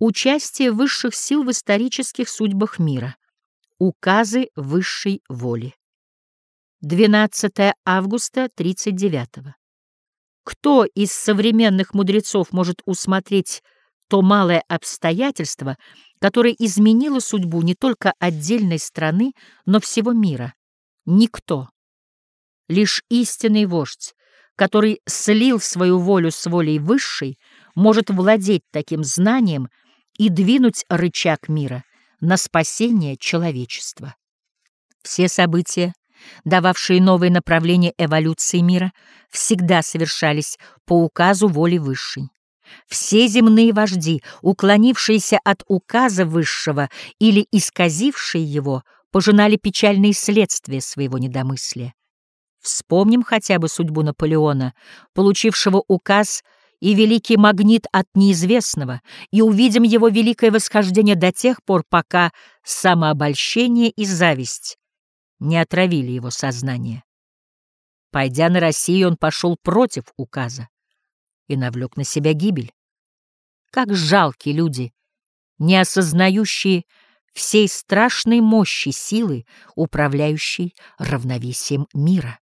Участие высших сил в исторических судьбах мира. Указы высшей воли. 12 августа 39 -го. Кто из современных мудрецов может усмотреть то малое обстоятельство, которое изменило судьбу не только отдельной страны, но всего мира? Никто. Лишь истинный вождь, который слил свою волю с волей высшей, может владеть таким знанием и двинуть рычаг мира на спасение человечества. Все события, дававшие новые направления эволюции мира, всегда совершались по указу воли высшей. Все земные вожди, уклонившиеся от указа высшего или исказившие его, пожинали печальные следствия своего недомыслия. Вспомним хотя бы судьбу Наполеона, получившего указ и великий магнит от неизвестного, и увидим его великое восхождение до тех пор, пока самообольщение и зависть не отравили его сознание. Пойдя на Россию, он пошел против указа и навлек на себя гибель. Как жалки люди, не осознающие всей страшной мощи силы, управляющей равновесием мира.